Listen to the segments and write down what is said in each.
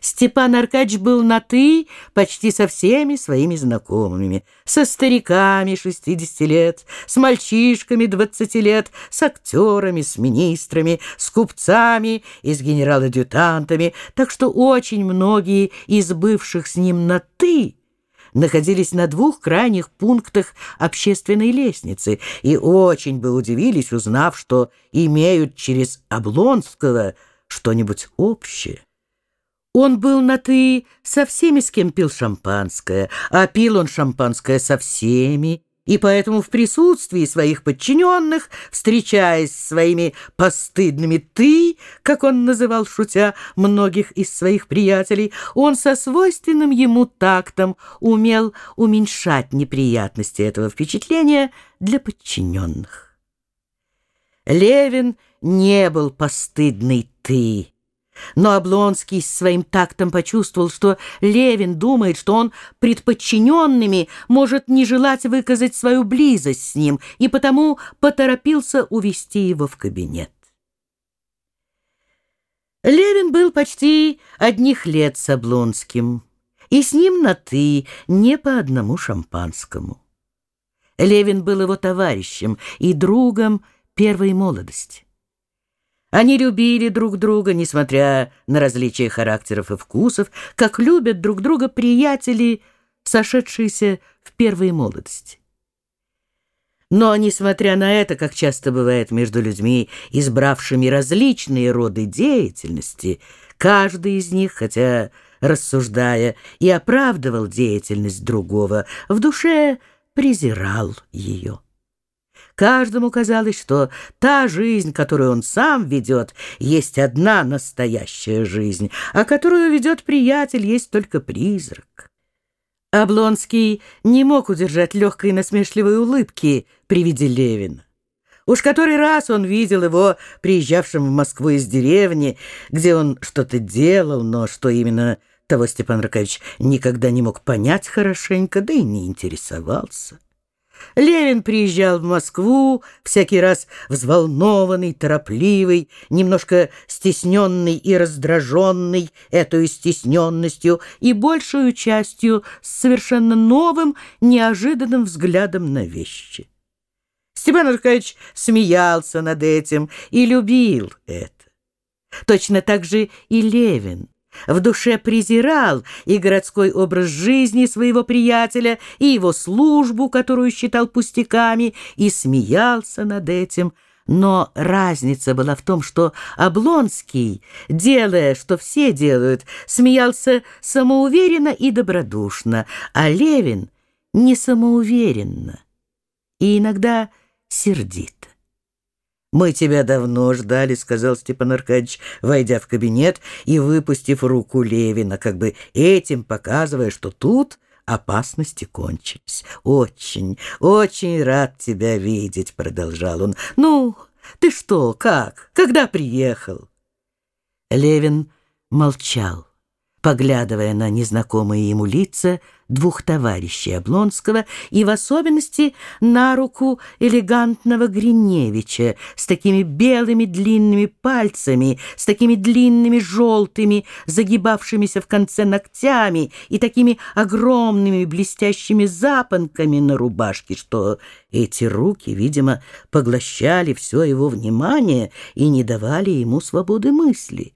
Степан Аркадьевич был на «ты» почти со всеми своими знакомыми. Со стариками 60 лет, с мальчишками 20 лет, с актерами, с министрами, с купцами и с генерал-адъютантами. Так что очень многие из бывших с ним на «ты» находились на двух крайних пунктах общественной лестницы и очень бы удивились, узнав, что имеют через Облонского что-нибудь общее. Он был на «ты» со всеми, с кем пил шампанское, а пил он шампанское со всеми, и поэтому в присутствии своих подчиненных, встречаясь с своими постыдными «ты», как он называл, шутя, многих из своих приятелей, он со свойственным ему тактом умел уменьшать неприятности этого впечатления для подчиненных. Левин не был постыдный «ты», но Облонский своим тактом почувствовал, что Левин думает, что он предподчиненными может не желать выказать свою близость с ним, и потому поторопился увести его в кабинет. Левин был почти одних лет с Облонским, и с ним на «ты» не по одному шампанскому. Левин был его товарищем и другом первой молодости. Они любили друг друга, несмотря на различия характеров и вкусов, как любят друг друга приятели, сошедшиеся в первой молодости. Но, несмотря на это, как часто бывает между людьми, избравшими различные роды деятельности, каждый из них, хотя рассуждая и оправдывал деятельность другого, в душе презирал ее. Каждому казалось, что та жизнь, которую он сам ведет, есть одна настоящая жизнь, а которую ведет приятель, есть только призрак. Облонский не мог удержать легкой насмешливой улыбки при виде Левина. Уж который раз он видел его приезжавшим в Москву из деревни, где он что-то делал, но что именно того Степан Ракович никогда не мог понять хорошенько, да и не интересовался. Левин приезжал в Москву, всякий раз взволнованный, торопливый, немножко стесненный и раздраженный этой стесненностью и большую частью с совершенно новым, неожиданным взглядом на вещи. Степан Аркадьевич смеялся над этим и любил это. Точно так же и Левин в душе презирал и городской образ жизни своего приятеля, и его службу, которую считал пустяками, и смеялся над этим. Но разница была в том, что Облонский, делая, что все делают, смеялся самоуверенно и добродушно, а Левин не самоуверенно и иногда сердито. «Мы тебя давно ждали», — сказал Степан Аркадьевич, войдя в кабинет и выпустив руку Левина, как бы этим показывая, что тут опасности кончились. «Очень, очень рад тебя видеть», — продолжал он. «Ну, ты что, как? Когда приехал?» Левин молчал поглядывая на незнакомые ему лица двух товарищей Облонского и в особенности на руку элегантного Гриневича с такими белыми длинными пальцами, с такими длинными желтыми, загибавшимися в конце ногтями и такими огромными блестящими запонками на рубашке, что эти руки, видимо, поглощали все его внимание и не давали ему свободы мысли.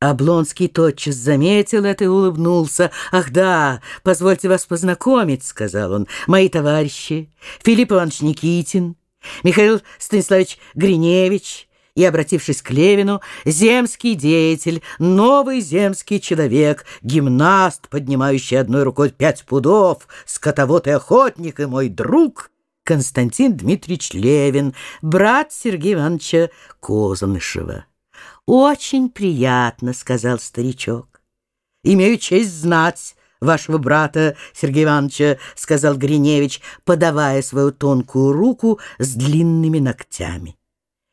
Облонский тотчас заметил это и улыбнулся. «Ах да, позвольте вас познакомить», — сказал он. «Мои товарищи, Филипп Иванович Никитин, Михаил Станиславович Гриневич» и, обратившись к Левину, земский деятель, новый земский человек, гимнаст, поднимающий одной рукой пять пудов, скотовод и охотник, и мой друг Константин Дмитриевич Левин, брат Сергея Ивановича Козанышева. «Очень приятно», — сказал старичок. «Имею честь знать вашего брата Сергея Ивановича», — сказал Гриневич, подавая свою тонкую руку с длинными ногтями.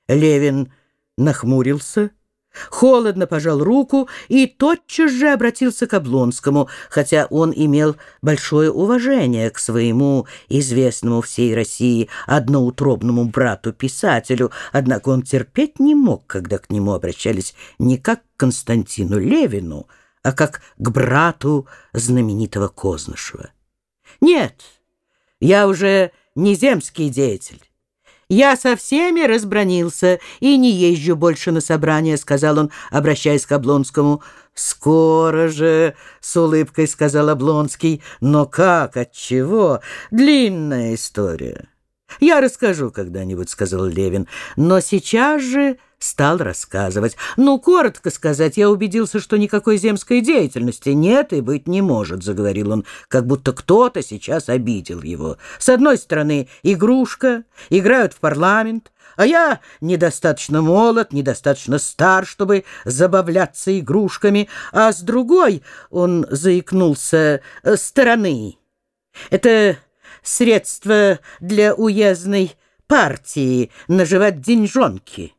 Левин нахмурился, — холодно пожал руку и тотчас же обратился к Облонскому, хотя он имел большое уважение к своему известному всей России одноутробному брату-писателю, однако он терпеть не мог, когда к нему обращались не как к Константину Левину, а как к брату знаменитого Кознышева. Нет, я уже не земский деятель. «Я со всеми разбронился и не езжу больше на собрание», — сказал он, обращаясь к Облонскому. «Скоро же», — с улыбкой сказал Облонский. «Но как, от чего? Длинная история». «Я расскажу когда-нибудь», — сказал Левин. «Но сейчас же...» стал рассказывать. «Ну, коротко сказать, я убедился, что никакой земской деятельности нет и быть не может», — заговорил он, как будто кто-то сейчас обидел его. «С одной стороны, игрушка, играют в парламент, а я недостаточно молод, недостаточно стар, чтобы забавляться игрушками, а с другой, — он заикнулся, — стороны. Это средство для уездной партии наживать деньжонки».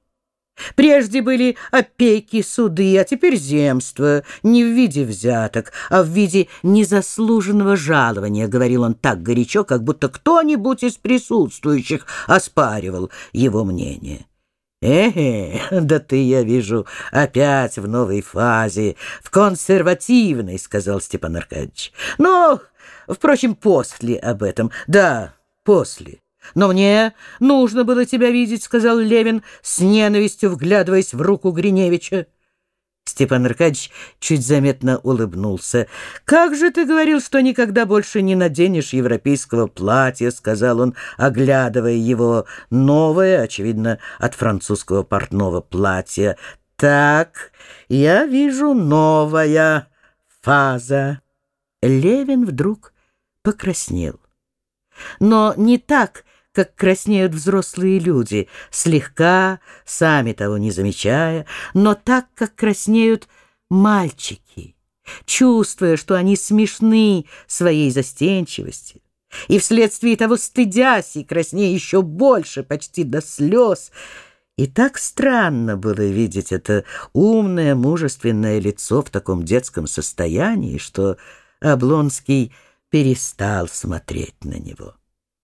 Прежде были опеки, суды, а теперь земство, не в виде взяток, а в виде незаслуженного жалования, говорил он так горячо, как будто кто-нибудь из присутствующих оспаривал его мнение. «Э, да ты, я вижу, опять в новой фазе, в консервативной», — сказал Степан Аркадьевич. «Но, впрочем, после об этом. Да, после». «Но мне нужно было тебя видеть», — сказал Левин, с ненавистью вглядываясь в руку Гриневича. Степан Аркадьевич чуть заметно улыбнулся. «Как же ты говорил, что никогда больше не наденешь европейского платья?» — сказал он, оглядывая его новое, очевидно, от французского портного платья. «Так, я вижу новая фаза». Левин вдруг покраснел. Но не так, как краснеют взрослые люди, слегка, сами того не замечая, но так, как краснеют мальчики, чувствуя, что они смешны своей застенчивостью, и вследствие того стыдясь и краснея еще больше, почти до слез. И так странно было видеть это умное, мужественное лицо в таком детском состоянии, что Облонский перестал смотреть на него.